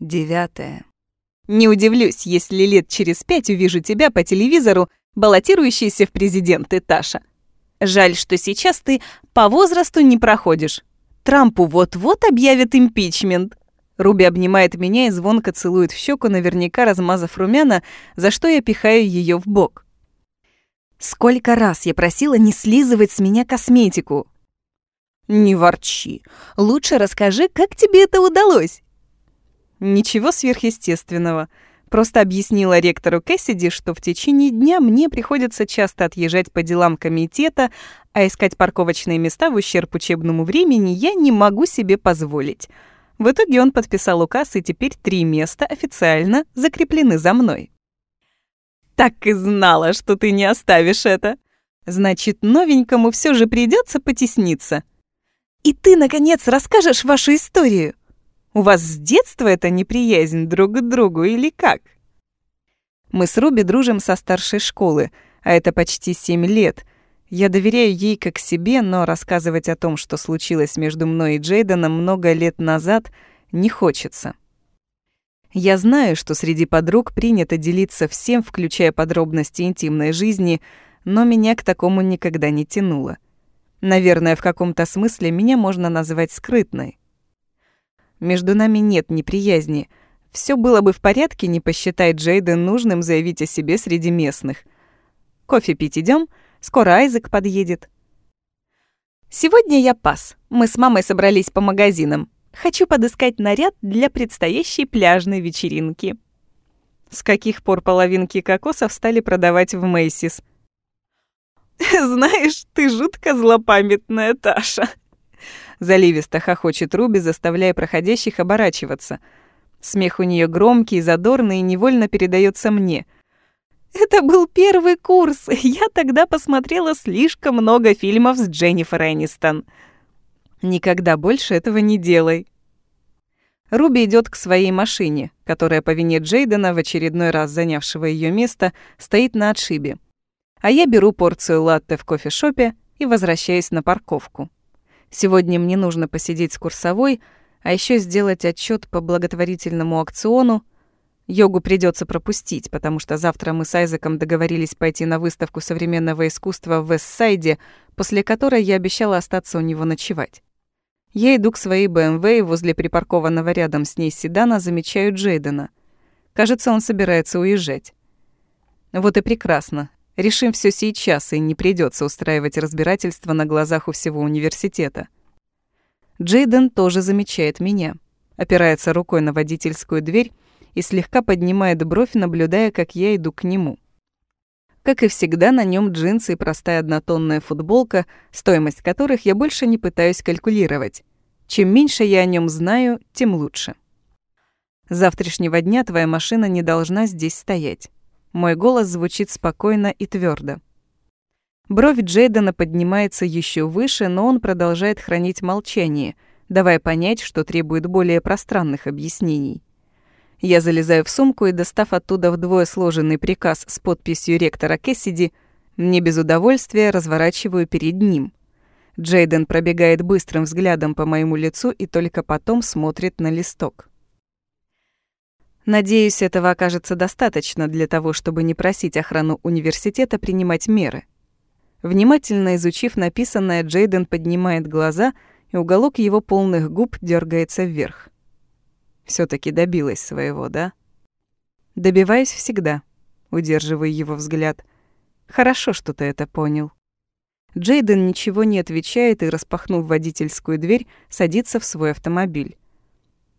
Девятое. Не удивлюсь, если лет через пять увижу тебя по телевизору, баллотирующийся в президенты, Таша. Жаль, что сейчас ты по возрасту не проходишь. Трампу вот-вот объявят импичмент. Руби обнимает меня и звонко целует в щеку, наверняка размазав румяна, за что я пихаю ее в бок. Сколько раз я просила не слизывать с меня косметику. Не ворчи. Лучше расскажи, как тебе это удалось. Ничего сверхъестественного. Просто объяснила ректору Кэссиди, что в течение дня мне приходится часто отъезжать по делам комитета, а искать парковочные места в ущерб учебному времени я не могу себе позволить. В итоге он подписал указ, и теперь три места официально закреплены за мной. «Так и знала, что ты не оставишь это. Значит, новенькому все же придется потесниться. И ты, наконец, расскажешь вашу историю. У вас с детства это неприязнь друг к другу или как? Мы с Руби дружим со старшей школы, а это почти семь лет. Я доверяю ей как себе, но рассказывать о том, что случилось между мной и Джейденом много лет назад, не хочется. Я знаю, что среди подруг принято делиться всем, включая подробности интимной жизни, но меня к такому никогда не тянуло. Наверное, в каком-то смысле меня можно назвать скрытной. Между нами нет неприязни. Все было бы в порядке, не посчитай Джейден нужным заявить о себе среди местных. Кофе пить идем, скоро Айзек подъедет. Сегодня я пас. Мы с мамой собрались по магазинам. Хочу подыскать наряд для предстоящей пляжной вечеринки. С каких пор половинки кокосов стали продавать в Мейсис? Знаешь, ты жутко злопамятная, Таша. Заливисто хохочет Руби, заставляя проходящих оборачиваться. Смех у нее громкий, задорный и невольно передается мне. Это был первый курс. Я тогда посмотрела слишком много фильмов с Дженнифер Энистон. Никогда больше этого не делай. Руби идет к своей машине, которая по вине Джейдена, в очередной раз занявшего ее место, стоит на отшибе. А я беру порцию латте в кофешопе и возвращаюсь на парковку. Сегодня мне нужно посидеть с курсовой, а еще сделать отчет по благотворительному аукциону. Йогу придется пропустить, потому что завтра мы с Айзеком договорились пойти на выставку современного искусства в Вестсайде, после которой я обещала остаться у него ночевать. Я иду к своей БМВ и возле припаркованного рядом с ней седана замечаю Джейдена. Кажется, он собирается уезжать. Вот и прекрасно. Решим все сейчас, и не придется устраивать разбирательство на глазах у всего университета. Джейден тоже замечает меня, опирается рукой на водительскую дверь и слегка поднимает бровь, наблюдая, как я иду к нему. Как и всегда, на нем джинсы и простая однотонная футболка, стоимость которых я больше не пытаюсь калькулировать. Чем меньше я о нем знаю, тем лучше. С завтрашнего дня твоя машина не должна здесь стоять. Мой голос звучит спокойно и твердо. Бровь Джейдена поднимается еще выше, но он продолжает хранить молчание, давая понять, что требует более пространных объяснений. Я залезаю в сумку и, достав оттуда вдвое сложенный приказ с подписью ректора Кэссиди, не без удовольствия разворачиваю перед ним. Джейден пробегает быстрым взглядом по моему лицу и только потом смотрит на листок. Надеюсь, этого окажется достаточно для того, чтобы не просить охрану университета принимать меры. Внимательно изучив написанное, Джейден поднимает глаза, и уголок его полных губ дергается вверх. все таки добилась своего, да? Добиваюсь всегда, удерживая его взгляд. Хорошо, что ты это понял. Джейден ничего не отвечает и, распахнув водительскую дверь, садится в свой автомобиль.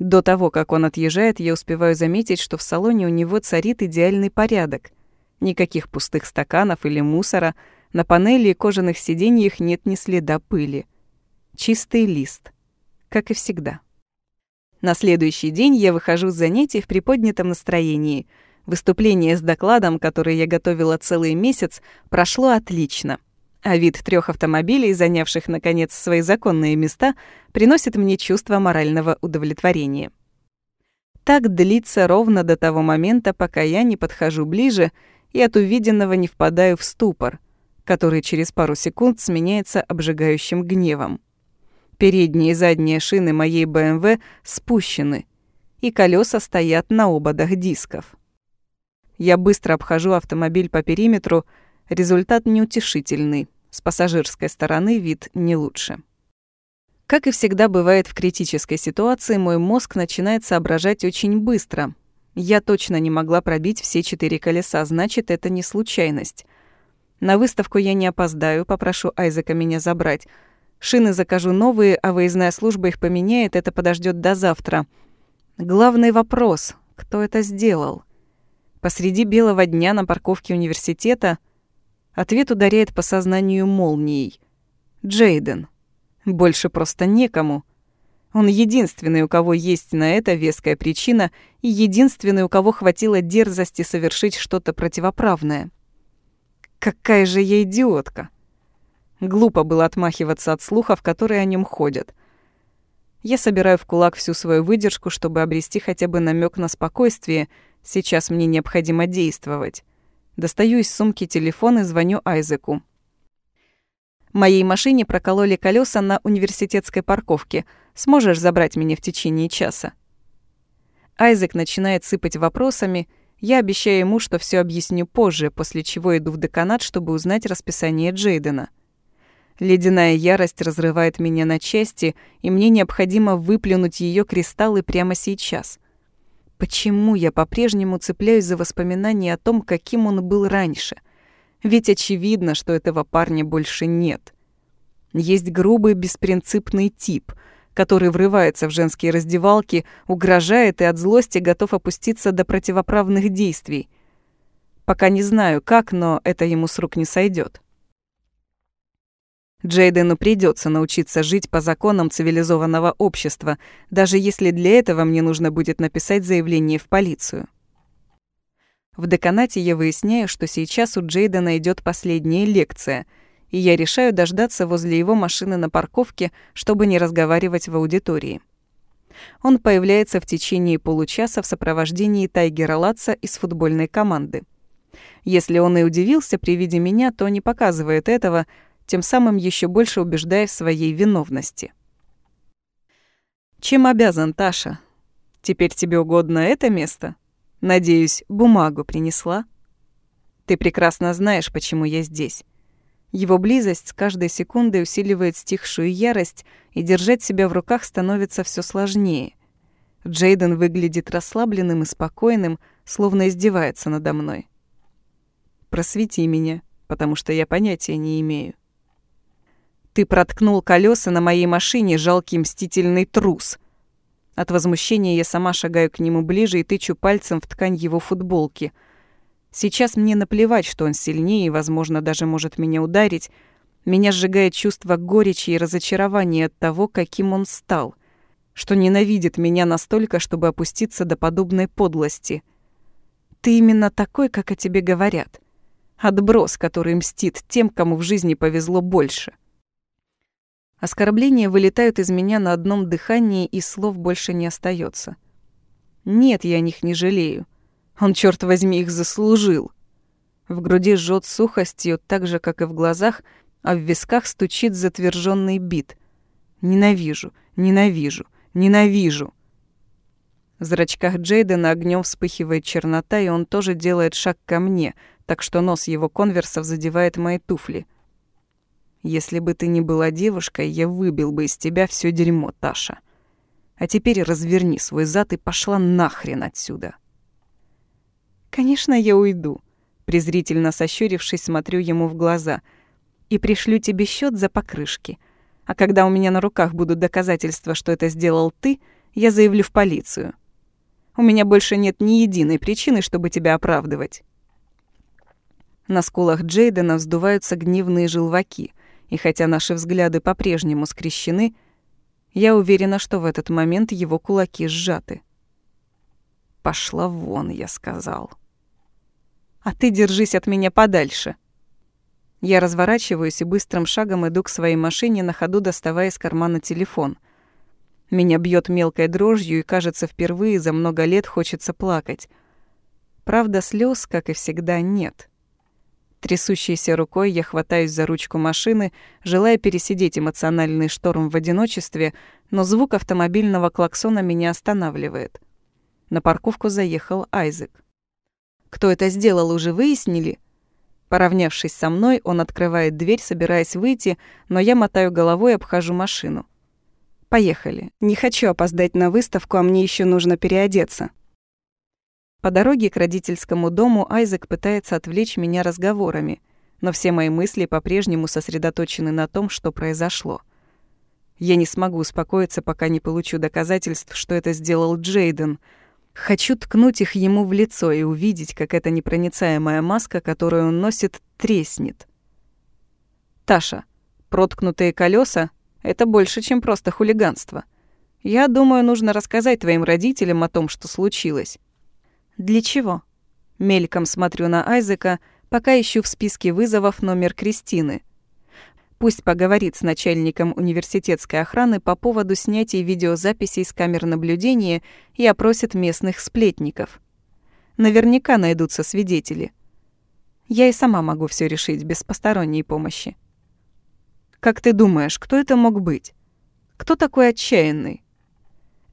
До того, как он отъезжает, я успеваю заметить, что в салоне у него царит идеальный порядок. Никаких пустых стаканов или мусора, на панели и кожаных сиденьях нет ни следа пыли. Чистый лист, как и всегда. На следующий день я выхожу с занятий в приподнятом настроении. Выступление с докладом, который я готовила целый месяц, прошло отлично — а вид трех автомобилей, занявших, наконец, свои законные места, приносит мне чувство морального удовлетворения. Так длится ровно до того момента, пока я не подхожу ближе и от увиденного не впадаю в ступор, который через пару секунд сменяется обжигающим гневом. Передние и задние шины моей БМВ спущены, и колеса стоят на ободах дисков. Я быстро обхожу автомобиль по периметру, результат неутешительный. С пассажирской стороны вид не лучше. Как и всегда бывает в критической ситуации, мой мозг начинает соображать очень быстро. Я точно не могла пробить все четыре колеса, значит, это не случайность. На выставку я не опоздаю, попрошу Айзека меня забрать. Шины закажу новые, а выездная служба их поменяет, это подождет до завтра. Главный вопрос — кто это сделал? Посреди белого дня на парковке университета ответ ударяет по сознанию молнией. Джейден. Больше просто некому. Он единственный, у кого есть на это веская причина, и единственный, у кого хватило дерзости совершить что-то противоправное. Какая же я идиотка! Глупо было отмахиваться от слухов, которые о нем ходят. Я собираю в кулак всю свою выдержку, чтобы обрести хотя бы намек на спокойствие. Сейчас мне необходимо действовать. Достаю из сумки телефон и звоню Айзеку. Моей машине прокололи колеса на университетской парковке. Сможешь забрать меня в течение часа? Айзек начинает сыпать вопросами. Я обещаю ему, что все объясню позже, после чего иду в деканат, чтобы узнать расписание Джейдена. Ледяная ярость разрывает меня на части, и мне необходимо выплюнуть ее кристаллы прямо сейчас. Почему я по-прежнему цепляюсь за воспоминания о том, каким он был раньше? Ведь очевидно, что этого парня больше нет. Есть грубый беспринципный тип, который врывается в женские раздевалки, угрожает и от злости готов опуститься до противоправных действий. Пока не знаю как, но это ему с рук не сойдет. Джейдену придется научиться жить по законам цивилизованного общества, даже если для этого мне нужно будет написать заявление в полицию. В деканате я выясняю, что сейчас у Джейдена идет последняя лекция, и я решаю дождаться возле его машины на парковке, чтобы не разговаривать в аудитории. Он появляется в течение получаса в сопровождении Тайгера Латца из футбольной команды. Если он и удивился при виде меня, то не показывает этого, тем самым еще больше убеждая в своей виновности. «Чем обязан, Таша? Теперь тебе угодно это место? Надеюсь, бумагу принесла? Ты прекрасно знаешь, почему я здесь». Его близость с каждой секундой усиливает стихшую ярость, и держать себя в руках становится все сложнее. Джейден выглядит расслабленным и спокойным, словно издевается надо мной. «Просвети меня, потому что я понятия не имею». Ты проткнул колеса на моей машине, жалкий мстительный трус. От возмущения я сама шагаю к нему ближе и тычу пальцем в ткань его футболки. Сейчас мне наплевать, что он сильнее и, возможно, даже может меня ударить. Меня сжигает чувство горечи и разочарования от того, каким он стал. Что ненавидит меня настолько, чтобы опуститься до подобной подлости. Ты именно такой, как о тебе говорят. Отброс, который мстит тем, кому в жизни повезло больше. Оскорбления вылетают из меня на одном дыхании, и слов больше не остается. Нет, я о них не жалею. Он, черт возьми, их заслужил. В груди жжет сухостью, так же, как и в глазах, а в висках стучит затверженный бит. Ненавижу, ненавижу, ненавижу. В зрачках Джейдена огнем вспыхивает чернота, и он тоже делает шаг ко мне, так что нос его конверсов задевает мои туфли — если бы ты не была девушкой, я выбил бы из тебя все дерьмо, Таша. А теперь разверни свой зад и пошла нахрен отсюда. Конечно, я уйду. Презрительно сощурившись, смотрю ему в глаза. И пришлю тебе счет за покрышки. А когда у меня на руках будут доказательства, что это сделал ты, я заявлю в полицию. У меня больше нет ни единой причины, чтобы тебя оправдывать. На скулах Джейдена вздуваются гневные желваки — и хотя наши взгляды по-прежнему скрещены, я уверена, что в этот момент его кулаки сжаты. «Пошла вон», — я сказал. «А ты держись от меня подальше». Я разворачиваюсь и быстрым шагом иду к своей машине, на ходу доставая из кармана телефон. Меня бьет мелкой дрожью, и, кажется, впервые за много лет хочется плакать. Правда, слез, как и всегда, нет. Трясущейся рукой я хватаюсь за ручку машины, желая пересидеть эмоциональный шторм в одиночестве, но звук автомобильного клаксона меня останавливает. На парковку заехал Айзек. Кто это сделал, уже выяснили? Поравнявшись со мной, он открывает дверь, собираясь выйти, но я мотаю головой и обхожу машину. Поехали. Не хочу опоздать на выставку, а мне еще нужно переодеться. По дороге к родительскому дому Айзек пытается отвлечь меня разговорами, но все мои мысли по-прежнему сосредоточены на том, что произошло. Я не смогу успокоиться, пока не получу доказательств, что это сделал Джейден — Хочу ткнуть их ему в лицо и увидеть, как эта непроницаемая маска, которую он носит, треснет. Таша, проткнутые колеса — это больше, чем просто хулиганство. Я думаю, нужно рассказать твоим родителям о том, что случилось. Для чего? Мельком смотрю на Айзека, пока ищу в списке вызовов номер Кристины — Пусть поговорит с начальником университетской охраны по поводу снятия видеозаписей с камер наблюдения и опросит местных сплетников. Наверняка найдутся свидетели. Я и сама могу все решить без посторонней помощи. Как ты думаешь, кто это мог быть? Кто такой отчаянный?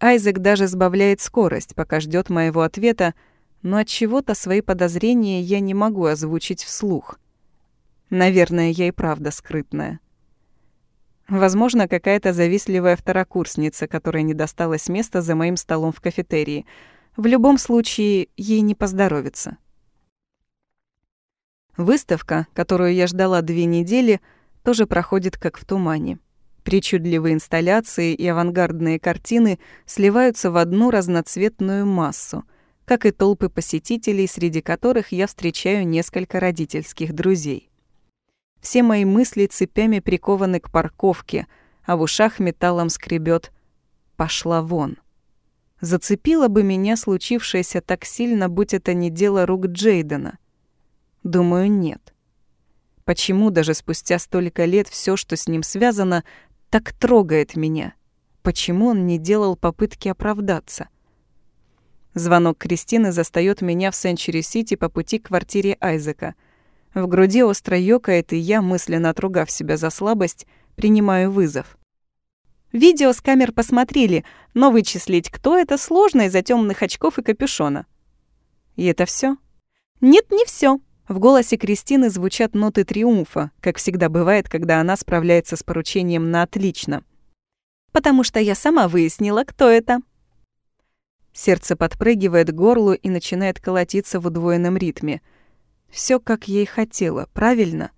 Айзек даже сбавляет скорость, пока ждет моего ответа, но от чего-то свои подозрения я не могу озвучить вслух. Наверное, я и правда скрытная. Возможно, какая-то завистливая второкурсница, которая не досталась места за моим столом в кафетерии. В любом случае, ей не поздоровится. Выставка, которую я ждала две недели, тоже проходит как в тумане. Причудливые инсталляции и авангардные картины сливаются в одну разноцветную массу, как и толпы посетителей, среди которых я встречаю несколько родительских друзей. Все мои мысли цепями прикованы к парковке, а в ушах металлом скребет «пошла вон». Зацепило бы меня случившееся так сильно, будь это не дело рук Джейдена. Думаю, нет. Почему даже спустя столько лет все, что с ним связано, так трогает меня? Почему он не делал попытки оправдаться? Звонок Кристины застаёт меня в Сенчури-Сити по пути к квартире Айзека — в груди остро ёкает, и я, мысленно отругав себя за слабость, принимаю вызов. Видео с камер посмотрели, но вычислить, кто это, сложно из-за темных очков и капюшона. И это все? Нет, не все. В голосе Кристины звучат ноты триумфа, как всегда бывает, когда она справляется с поручением на отлично. Потому что я сама выяснила, кто это. Сердце подпрыгивает к горлу и начинает колотиться в удвоенном ритме — все, как ей хотела, правильно?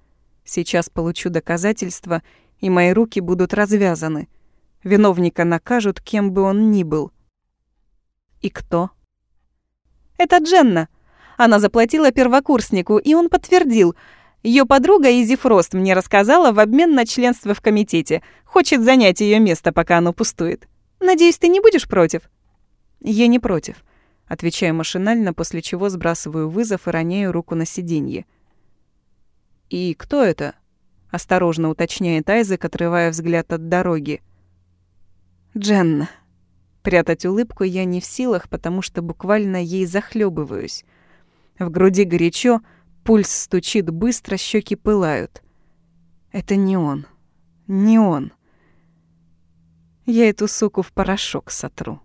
Сейчас получу доказательства, и мои руки будут развязаны. Виновника накажут, кем бы он ни был. И кто? Это Дженна. Она заплатила первокурснику, и он подтвердил. Ее подруга Изи Фрост мне рассказала в обмен на членство в комитете. Хочет занять ее место, пока оно пустует. Надеюсь, ты не будешь против? Я не против. Отвечаю машинально, после чего сбрасываю вызов и роняю руку на сиденье. «И кто это?» — осторожно уточняет Айзек, отрывая взгляд от дороги. «Дженна». Прятать улыбку я не в силах, потому что буквально ей захлебываюсь. В груди горячо, пульс стучит быстро, щеки пылают. Это не он. Не он. Я эту суку в порошок сотру.